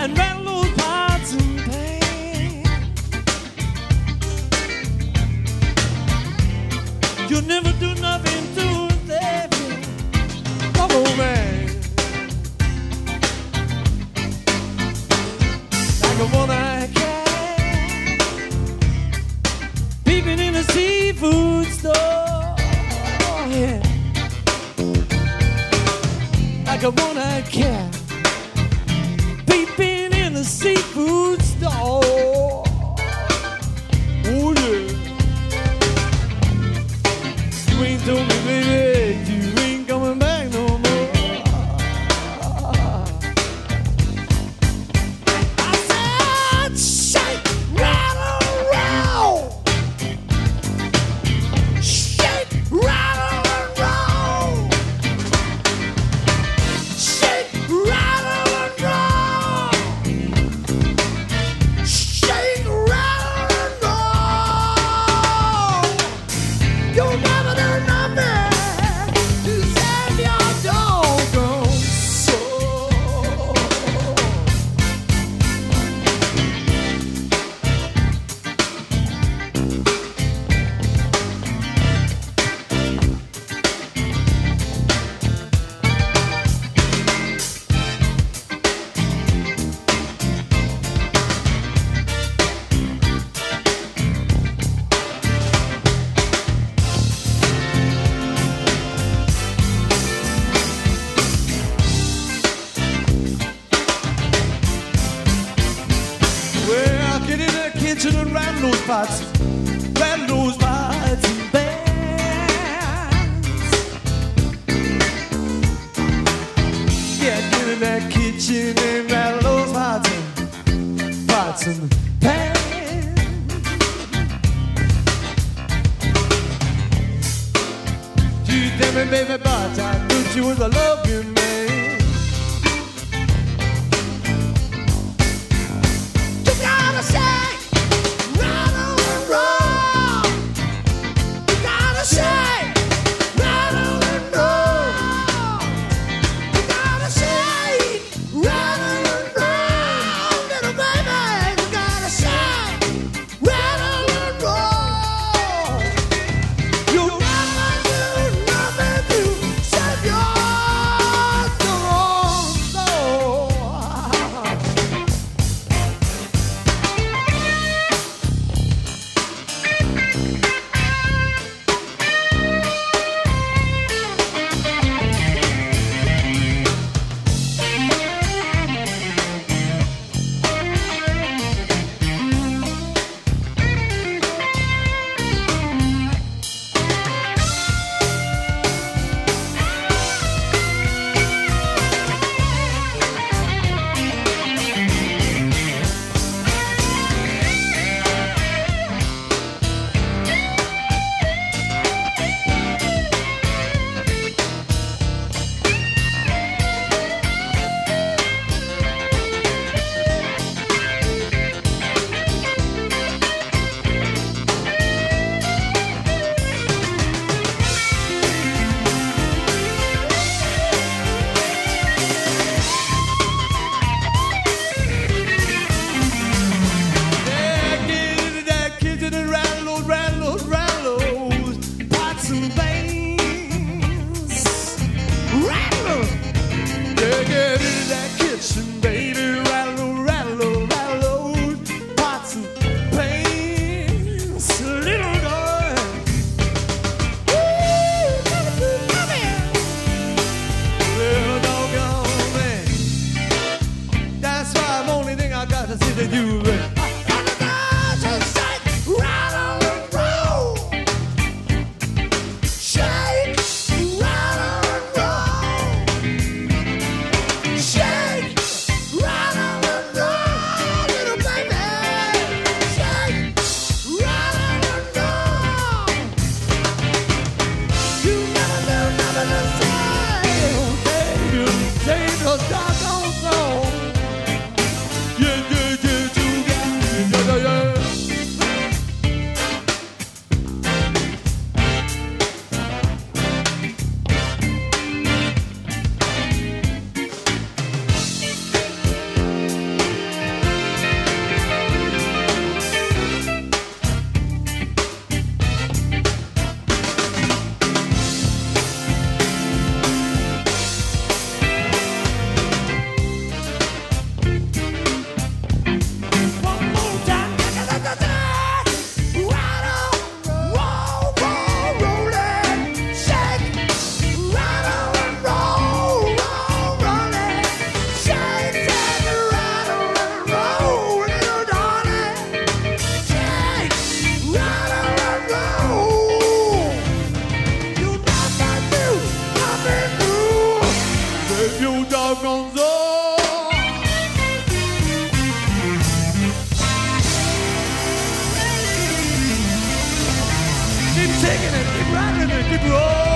and ran those pots and pan. You never do nothing to David. Man. Like a one-eyed cat peeping in a seafood store. Like a one-eyed cat seafood store. Oh yeah. Ain't told me, pots, rattle those pots and pans. Yeah, get in that kitchen and rattle those pots and pots and pans. You tell me, baby, but I knew you was a loving man. Goes. Keep taking it, keep riding it, keep rolling.